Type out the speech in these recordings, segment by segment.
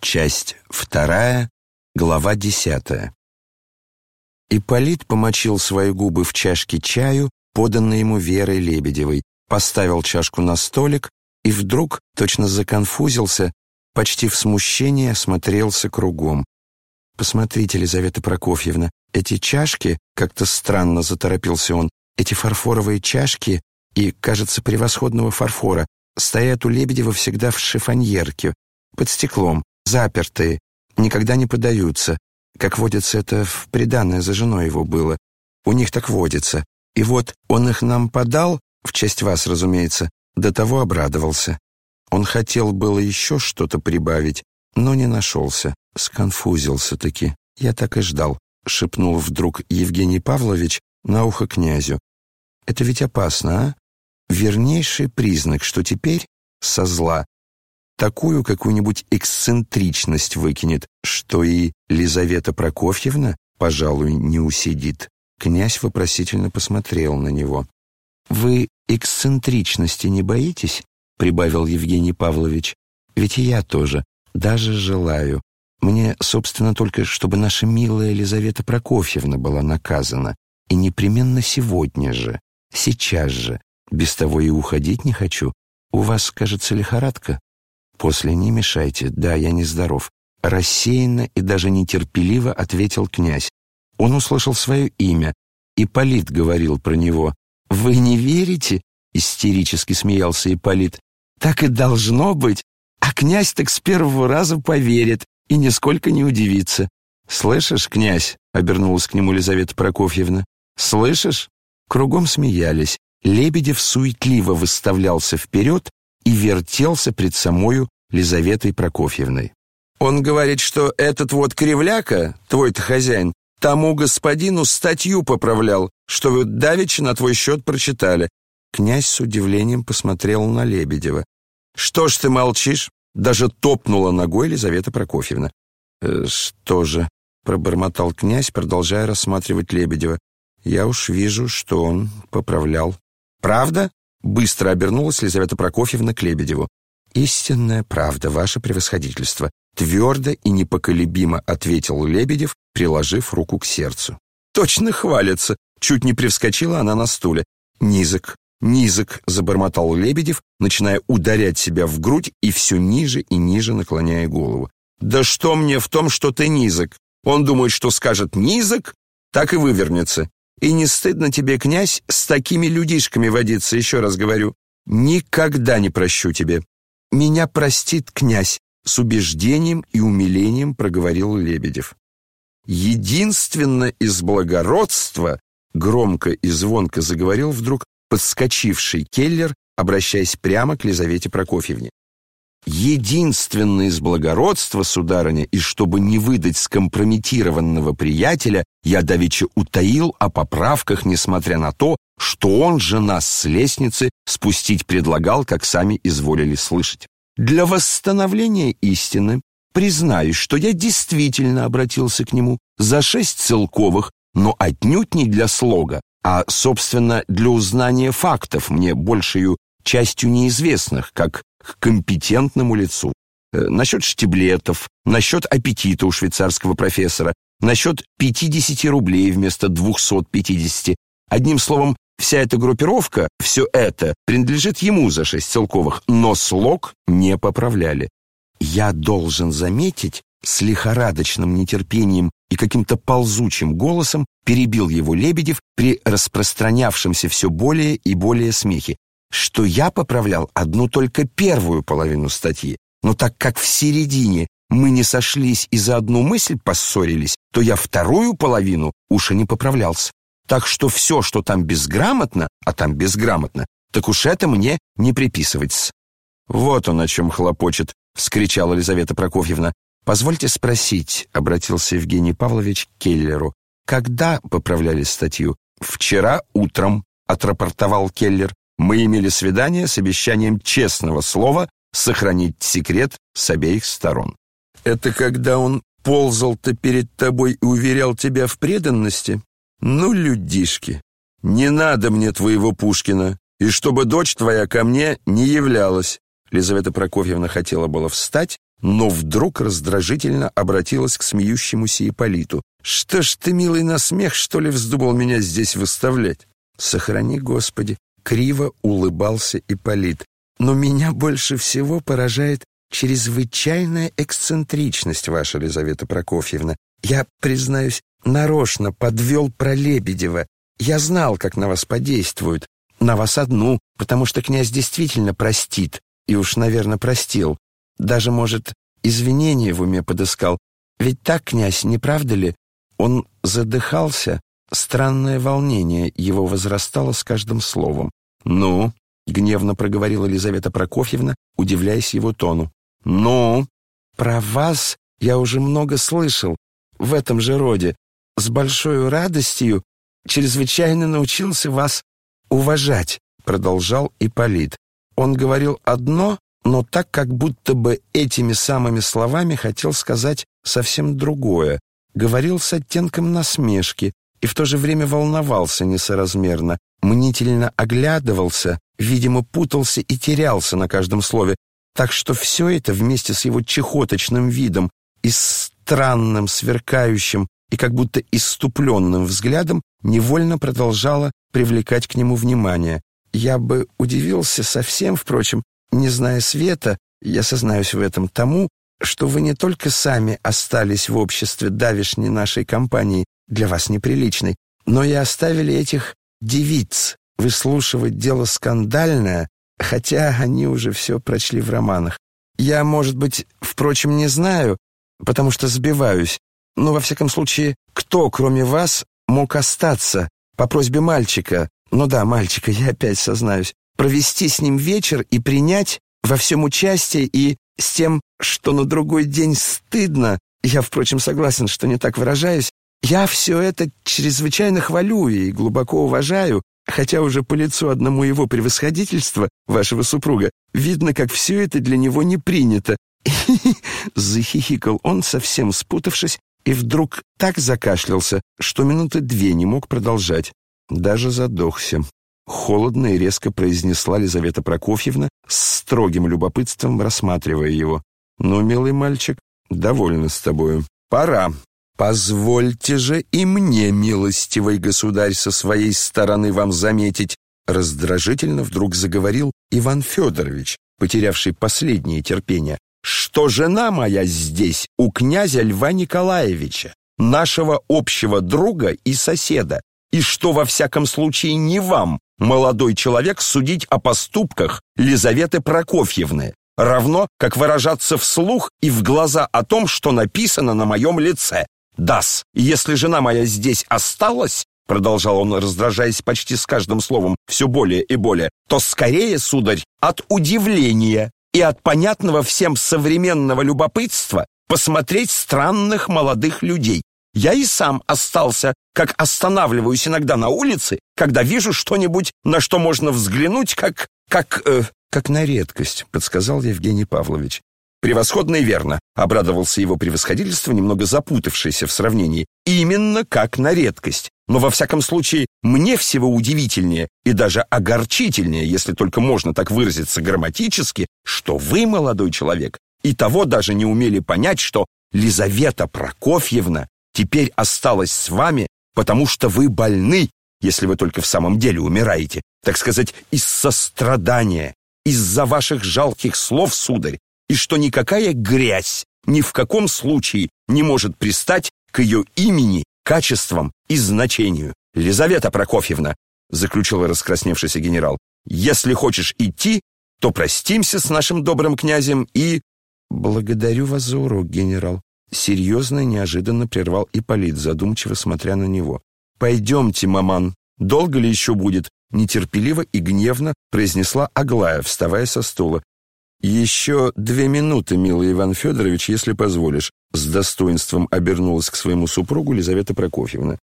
Часть вторая, глава десятая. Ипполит помочил свои губы в чашке чаю, поданной ему Верой Лебедевой, поставил чашку на столик и вдруг точно законфузился, почти в смущении осмотрелся кругом. «Посмотрите, Елизавета Прокофьевна, эти чашки, как-то странно заторопился он, эти фарфоровые чашки и, кажется, превосходного фарфора, стоят у Лебедева всегда в шифоньерке, под стеклом, запертые, никогда не подаются. Как водится, это в приданное за женой его было. У них так водится. И вот он их нам подал, в честь вас, разумеется, до того обрадовался. Он хотел было еще что-то прибавить, но не нашелся, сконфузился-таки. Я так и ждал, шепнул вдруг Евгений Павлович на ухо князю. Это ведь опасно, а? Вернейший признак, что теперь со зла такую какую-нибудь эксцентричность выкинет, что и Лизавета Прокофьевна, пожалуй, не усидит. Князь вопросительно посмотрел на него. «Вы эксцентричности не боитесь?» — прибавил Евгений Павлович. «Ведь и я тоже, даже желаю. Мне, собственно, только чтобы наша милая Елизавета Прокофьевна была наказана. И непременно сегодня же, сейчас же. Без того и уходить не хочу. У вас, кажется, лихорадка?» «После не мешайте, да, я нездоров», — рассеянно и даже нетерпеливо ответил князь. Он услышал свое имя. Ипполит говорил про него. «Вы не верите?» — истерически смеялся Ипполит. «Так и должно быть. А князь так с первого раза поверит и нисколько не удивится». «Слышишь, князь?» — обернулась к нему Лизавета Прокофьевна. «Слышишь?» Кругом смеялись. Лебедев суетливо выставлялся вперед и вертелся пред самою Лизаветой Прокофьевной. «Он говорит, что этот вот кривляка, твой-то хозяин, тому господину статью поправлял, что вы давеча на твой счет прочитали». Князь с удивлением посмотрел на Лебедева. «Что ж ты молчишь?» Даже топнула ногой Елизавета Прокофьевна. «Э, «Что же?» — пробормотал князь, продолжая рассматривать Лебедева. «Я уж вижу, что он поправлял». «Правда?» — быстро обернулась Елизавета Прокофьевна к Лебедеву. «Истинная правда, ваше превосходительство», — твердо и непоколебимо ответил Лебедев, приложив руку к сердцу. «Точно хвалится!» — чуть не привскочила она на стуле. «Низок, низок!» — забормотал Лебедев, начиная ударять себя в грудь и все ниже и ниже наклоняя голову. «Да что мне в том, что ты низок? Он думает, что скажет «низок», так и вывернется. И не стыдно тебе, князь, с такими людишками водиться, еще раз говорю. Никогда не прощу тебе. «Меня простит князь», — с убеждением и умилением проговорил Лебедев. «Единственно из благородства», — громко и звонко заговорил вдруг подскочивший Келлер, обращаясь прямо к Лизавете Прокофьевне. «Единственно из благородства, сударыня, и чтобы не выдать скомпрометированного приятеля, я давеча утаил о поправках, несмотря на то, что он же нас с лестницы спустить предлагал, как сами изволили слышать. Для восстановления истины признаюсь, что я действительно обратился к нему за шесть целковых, но отнюдь не для слога, а, собственно, для узнания фактов, мне большую частью неизвестных, как к компетентному лицу. Э, насчет штиблетов, насчет аппетита у швейцарского профессора, насчет 50 рублей вместо 250. Одним словом, Вся эта группировка, все это принадлежит ему за шесть целковых, но слог не поправляли. Я должен заметить, с лихорадочным нетерпением и каким-то ползучим голосом перебил его Лебедев при распространявшемся все более и более смехе, что я поправлял одну только первую половину статьи, но так как в середине мы не сошлись и за одну мысль поссорились, то я вторую половину уж и не поправлялся. Так что все, что там безграмотно, а там безграмотно, так уж это мне не приписывается. Вот он о чем хлопочет, вскричала Елизавета Прокофьевна. Позвольте спросить, обратился Евгений Павлович к Келлеру. Когда поправляли статью? Вчера утром, отрапортовал Келлер. Мы имели свидание с обещанием честного слова сохранить секрет с обеих сторон. Это когда он ползал-то перед тобой и уверял тебя в преданности? «Ну, людишки, не надо мне твоего Пушкина, и чтобы дочь твоя ко мне не являлась». Лизавета Прокофьевна хотела было встать, но вдруг раздражительно обратилась к смеющемуся Ипполиту. «Что ж ты, милый, на смех, что ли, вздумал меня здесь выставлять?» «Сохрани, Господи!» — криво улыбался Ипполит. «Но меня больше всего поражает чрезвычайная эксцентричность ваша, Елизавета Прокофьевна. Я, признаюсь, нарочно подвел про Лебедева. Я знал, как на вас подействуют. На вас одну, потому что князь действительно простит. И уж, наверное, простил. Даже, может, извинения в уме подыскал. Ведь так, князь, не правда ли? Он задыхался. Странное волнение его возрастало с каждым словом. «Ну?» — гневно проговорила Елизавета Прокофьевна, удивляясь его тону. «Ну?» «Про вас я уже много слышал, в этом же роде. С большой радостью чрезвычайно научился вас уважать», — продолжал Ипполит. Он говорил одно, но так, как будто бы этими самыми словами хотел сказать совсем другое. Говорил с оттенком насмешки и в то же время волновался несоразмерно, мнительно оглядывался, видимо, путался и терялся на каждом слове, так что все это вместе с его чехоточным видом и странным, сверкающим и как будто иступленным взглядом невольно продолжало привлекать к нему внимание. Я бы удивился совсем, впрочем, не зная света, я сознаюсь в этом тому, что вы не только сами остались в обществе давишней нашей компании, для вас неприличной, но и оставили этих девиц выслушивать дело скандальное, хотя они уже все прочли в романах. Я, может быть, впрочем, не знаю, потому что сбиваюсь, но, во всяком случае, кто, кроме вас, мог остаться по просьбе мальчика, ну да, мальчика, я опять сознаюсь, провести с ним вечер и принять во всем участие и с тем, что на другой день стыдно, я, впрочем, согласен, что не так выражаюсь, я все это чрезвычайно хвалю и глубоко уважаю, хотя уже по лицу одному его превосходительства, вашего супруга, видно, как все это для него не принято. Захихикал он, совсем спутавшись, и вдруг так закашлялся, что минуты две не мог продолжать. Даже задохся. Холодно и резко произнесла Лизавета Прокофьевна, с строгим любопытством рассматривая его. «Ну, милый мальчик, довольна с тобою. Пора. «Позвольте же и мне, милостивый государь, со своей стороны вам заметить», раздражительно вдруг заговорил Иван Федорович, потерявший последнее терпение, «что жена моя здесь у князя Льва Николаевича, нашего общего друга и соседа, и что во всяком случае не вам, молодой человек, судить о поступках Лизаветы Прокофьевны, равно как выражаться вслух и в глаза о том, что написано на моем лице. Дас, если жена моя здесь осталась, продолжал он, раздражаясь почти с каждым словом все более и более, то скорее, сударь, от удивления и от понятного всем современного любопытства посмотреть странных молодых людей. Я и сам остался, как останавливаюсь иногда на улице, когда вижу что-нибудь, на что можно взглянуть, как... как... Э, как на редкость, подсказал Евгений Павлович. «Превосходно и верно», — обрадовался его превосходительство, немного запутавшееся в сравнении. «Именно как на редкость. Но во всяком случае, мне всего удивительнее и даже огорчительнее, если только можно так выразиться грамматически, что вы, молодой человек, и того даже не умели понять, что Лизавета Прокофьевна теперь осталась с вами, потому что вы больны, если вы только в самом деле умираете, так сказать, из сострадания, из-за ваших жалких слов, сударь, и что никакая грязь ни в каком случае не может пристать к ее имени, качествам и значению. Лизавета Прокофьевна, заключил раскрасневшийся генерал, если хочешь идти, то простимся с нашим добрым князем и... Благодарю вас за урок, генерал. Серьезно и неожиданно прервал Ипполит, задумчиво смотря на него. «Пойдемте, маман. Долго ли еще будет?» Нетерпеливо и гневно произнесла Аглая, вставая со стула. «Еще две минуты, милый Иван Федорович, если позволишь», с достоинством обернулась к своему супругу Лизавета Прокофьевна.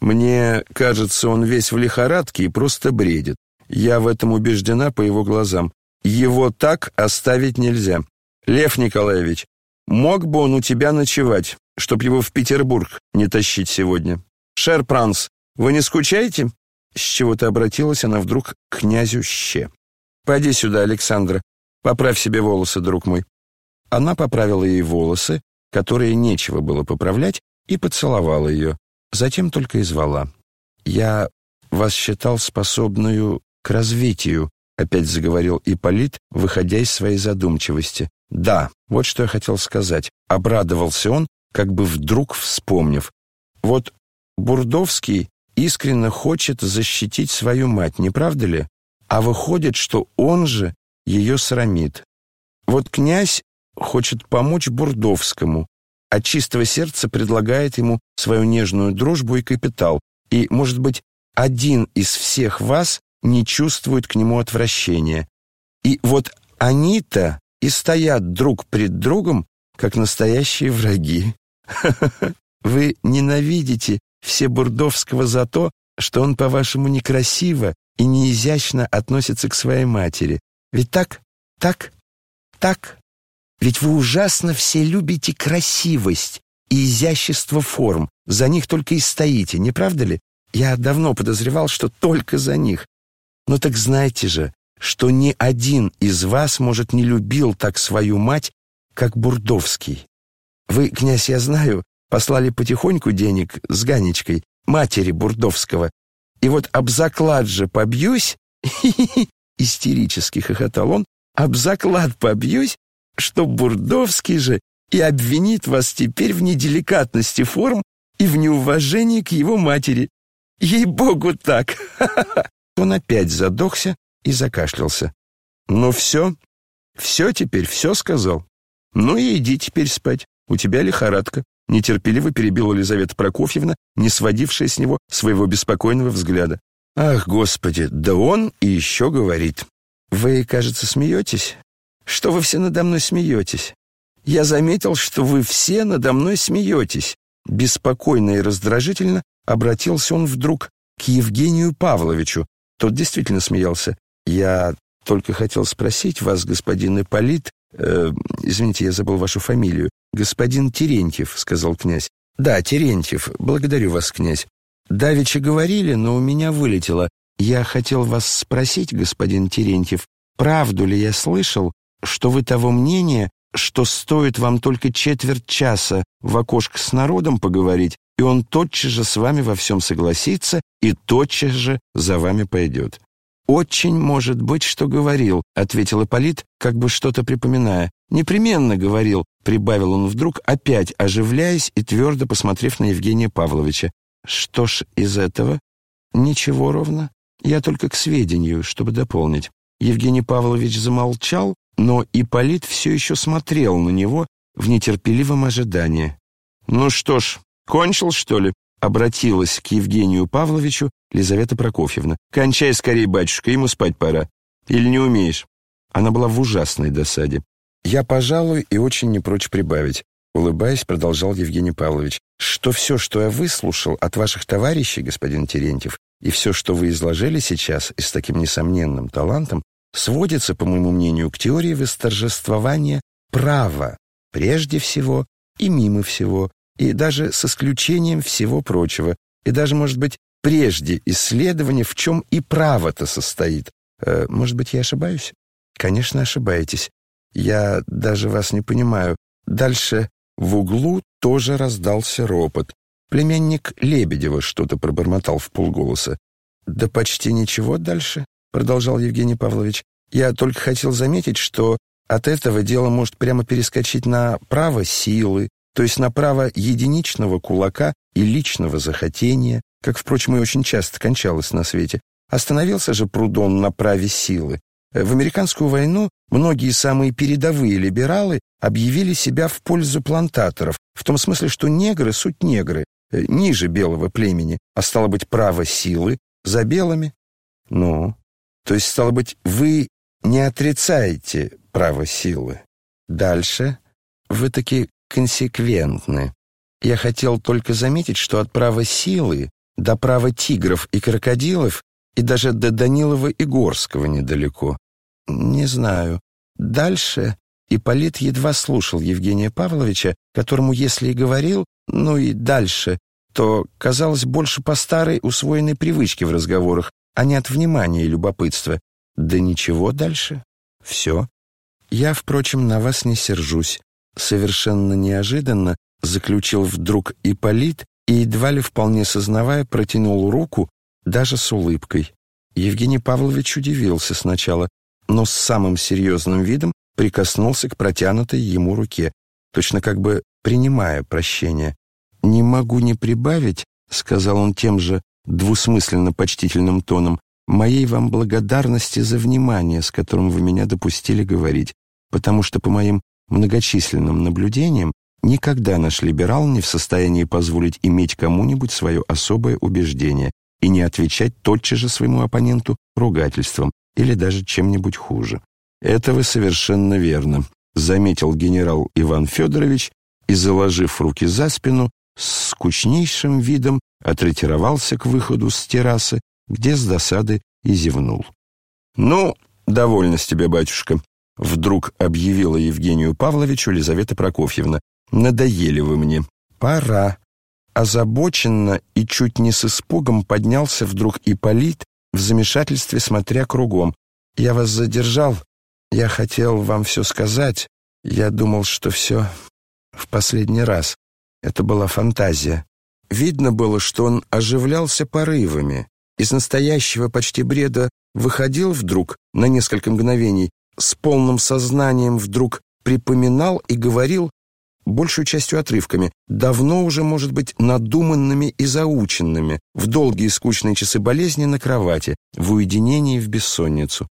«Мне кажется, он весь в лихорадке и просто бредит. Я в этом убеждена по его глазам. Его так оставить нельзя. Лев Николаевич, мог бы он у тебя ночевать, чтоб его в Петербург не тащить сегодня? Шер Пранс, вы не скучаете?» С чего-то обратилась она вдруг к князю Ще. «Пойди сюда, Александра. Поправь себе волосы, друг мой. Она поправила ей волосы, которые нечего было поправлять, и поцеловала ее. Затем только и звала. «Я вас считал способную к развитию», опять заговорил Ипполит, выходя из своей задумчивости. «Да, вот что я хотел сказать». Обрадовался он, как бы вдруг вспомнив. «Вот Бурдовский искренне хочет защитить свою мать, не правда ли? А выходит, что он же ее срамит. Вот князь хочет помочь Бурдовскому, от чистого сердца предлагает ему свою нежную дружбу и капитал, и, может быть, один из всех вас не чувствует к нему отвращения. И вот они-то и стоят друг пред другом, как настоящие враги. Вы ненавидите все Бурдовского за то, что он, по-вашему, некрасиво и неизящно относится к своей матери. Ведь так? Так? Так? Ведь вы ужасно все любите красивость и изящество форм. За них только и стоите, не правда ли? Я давно подозревал, что только за них. Но так знаете же, что ни один из вас, может, не любил так свою мать, как Бурдовский. Вы, князь, я знаю, послали потихоньку денег с Ганечкой, матери Бурдовского. И вот об заклад же побьюсь, истерически хохотал он, об заклад побьюсь, что Бурдовский же и обвинит вас теперь в неделикатности форм и в неуважении к его матери. Ей-богу так!» Он опять задохся и закашлялся. «Ну все, все теперь, все сказал. Ну и иди теперь спать, у тебя лихорадка», нетерпеливо перебила Елизавета Прокофьевна, не сводившая с него своего беспокойного взгляда. «Ах, Господи, да он и еще говорит. Вы, кажется, смеетесь? Что вы все надо мной смеетесь? Я заметил, что вы все надо мной смеетесь. Беспокойно и раздражительно обратился он вдруг к Евгению Павловичу. Тот действительно смеялся. Я только хотел спросить вас, господин Ипполит, э, извините, я забыл вашу фамилию. Господин Терентьев, сказал князь. Да, Терентьев. Благодарю вас, князь. Давеча говорили, но у меня вылетело. Я хотел вас спросить, господин Терентьев, правду ли я слышал, что вы того мнения, что стоит вам только четверть часа в окошко с народом поговорить, и он тотчас же с вами во всем согласится и тотчас же за вами пойдет. «Очень может быть, что говорил», — ответил Ипполит, как бы что-то припоминая. «Непременно говорил», — прибавил он вдруг, опять оживляясь и твердо посмотрев на Евгения Павловича. «Что ж из этого?» «Ничего ровно. Я только к сведению, чтобы дополнить». Евгений Павлович замолчал, но Ипполит все еще смотрел на него в нетерпеливом ожидании. «Ну что ж, кончил, что ли?» — обратилась к Евгению Павловичу Лизавета Прокофьевна. «Кончай скорее, батюшка, ему спать пора. Или не умеешь?» Она была в ужасной досаде. «Я, пожалуй, и очень не прочь прибавить», — улыбаясь, продолжал Евгений Павлович, «что все, что я выслушал от ваших товарищей, господин Терентьев, и все, что вы изложили сейчас и с таким несомненным талантом, сводится, по моему мнению, к теории восторжествования права прежде всего и мимо всего, и даже с исключением всего прочего, и даже, может быть, прежде исследования, в чем и право-то состоит. Э, может быть, я ошибаюсь? Конечно, ошибаетесь. Я даже вас не понимаю. Дальше в углу тоже раздался ропот. Племянник Лебедева что-то пробормотал в полголоса. «Да почти ничего дальше», — продолжал Евгений Павлович. «Я только хотел заметить, что от этого дело может прямо перескочить на право силы, то есть на право единичного кулака и личного захотения, как, впрочем, и очень часто кончалось на свете. Остановился же Прудон на праве силы. В американскую войну многие самые передовые либералы объявили себя в пользу плантаторов, в том смысле, что негры — суть негры, Э, ниже белого племени, а стало быть, право силы за белыми. Ну, то есть, стало быть, вы не отрицаете право силы. Дальше вы таки консеквентны. Я хотел только заметить, что от права силы до права тигров и крокодилов и даже до Данилова и Горского недалеко. Не знаю. Дальше Ипполит едва слушал Евгения Павловича, которому, если и говорил, ну и дальше, то казалось больше по старой усвоенной привычке в разговорах, а не от внимания и любопытства. Да ничего дальше. Все. «Я, впрочем, на вас не сержусь», — совершенно неожиданно заключил вдруг Ипполит и, едва ли вполне сознавая, протянул руку, даже с улыбкой. Евгений Павлович удивился сначала, но с самым серьезным видом прикоснулся к протянутой ему руке, точно как бы принимая прощение. «Не могу не прибавить», — сказал он тем же двусмысленно почтительным тоном, «моей вам благодарности за внимание, с которым вы меня допустили говорить, потому что по моим многочисленным наблюдениям никогда наш либерал не в состоянии позволить иметь кому-нибудь свое особое убеждение и не отвечать тотчас же своему оппоненту ругательством или даже чем-нибудь хуже. «Это вы совершенно верно», — заметил генерал Иван Федорович и, заложив руки за спину, с скучнейшим видом отретировался к выходу с террасы, где с досады и зевнул. «Ну, довольно с тебя, батюшка», — вдруг объявила Евгению Павловичу Елизавета Прокофьевна. «Надоели вы мне. Пора». Озабоченно и чуть не с испугом поднялся вдруг Ипполит в замешательстве, смотря кругом. «Я вас задержал. Я хотел вам все сказать. Я думал, что все в последний раз. Это была фантазия. Видно было, что он оживлялся порывами. Из настоящего почти бреда выходил вдруг на несколько мгновений, с полным сознанием вдруг припоминал и говорил, большую частью отрывками, давно уже, может быть, надуманными и заученными, в долгие скучные часы болезни на кровати, в уединении в бессонницу.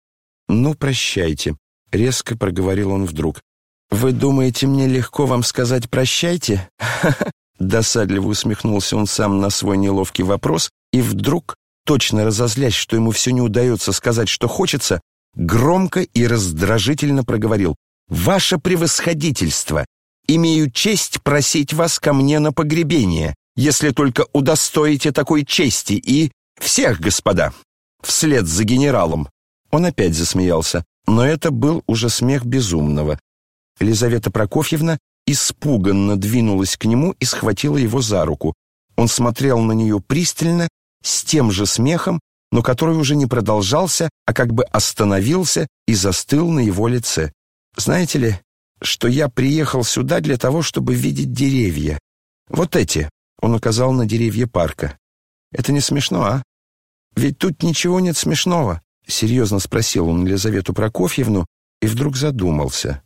«Ну, прощайте», — резко проговорил он вдруг. «Вы думаете, мне легко вам сказать «прощайте»?» Досадливо усмехнулся он сам на свой неловкий вопрос и вдруг, точно разозлясь, что ему все не удается сказать, что хочется, громко и раздражительно проговорил. «Ваше превосходительство! Имею честь просить вас ко мне на погребение, если только удостоите такой чести, и всех, господа!» Вслед за генералом. Он опять засмеялся, но это был уже смех безумного. Елизавета Прокофьевна испуганно двинулась к нему и схватила его за руку. Он смотрел на нее пристально, с тем же смехом, но который уже не продолжался, а как бы остановился и застыл на его лице. «Знаете ли, что я приехал сюда для того, чтобы видеть деревья? Вот эти», — он указал на деревья парка. «Это не смешно, а? Ведь тут ничего нет смешного», — серьезно спросил он Елизавету Прокофьевну и вдруг задумался.